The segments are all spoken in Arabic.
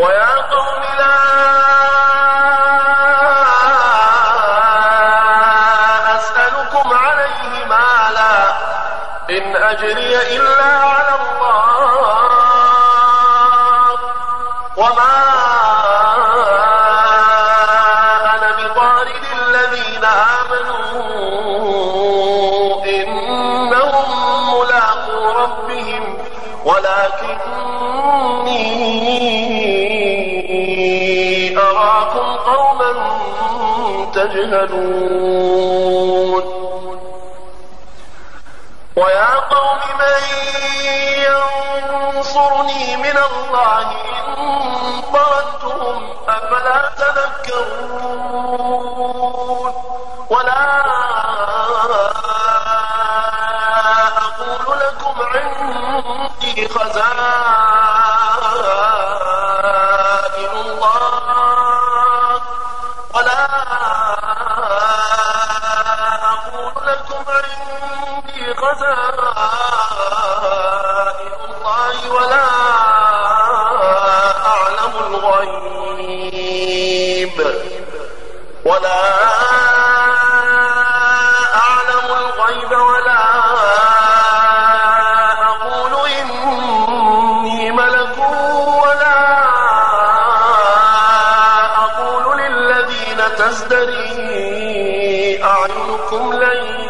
ويا قوم لا أسألكم عليه مالا إن أجري إلا على الله. وما تجهلون. ويا قوم من ينصرني من الله إن طردتهم أفلا تذكرون. ولا أقول لكم عندي خزائن لكم عندي خزائن الله ولا أعلم الغيب ولا أعلم الغيب ولا أقول إني ملك ولا أقول للذين تزدري أعينكم لن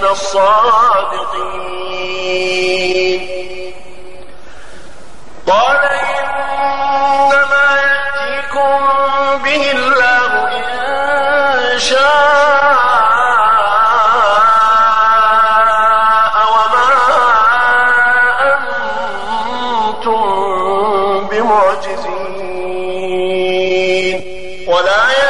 من الصادقين. قال إنما يأتيكم به الله إن شاء وما أنتم بمعجزين. ولا ينفعكم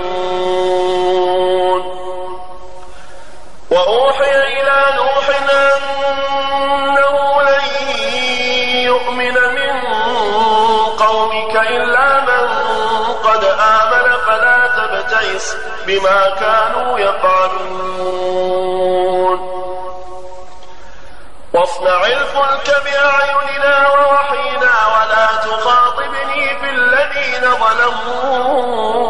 وأوحي إلى نوح أنه لن يؤمن من قومك إلا من قد آمن فلا تبتئس بما كانوا يفعلون واصنع الفلك بأعيننا ووحينا ولا تخاطبني في الذين ظلموا.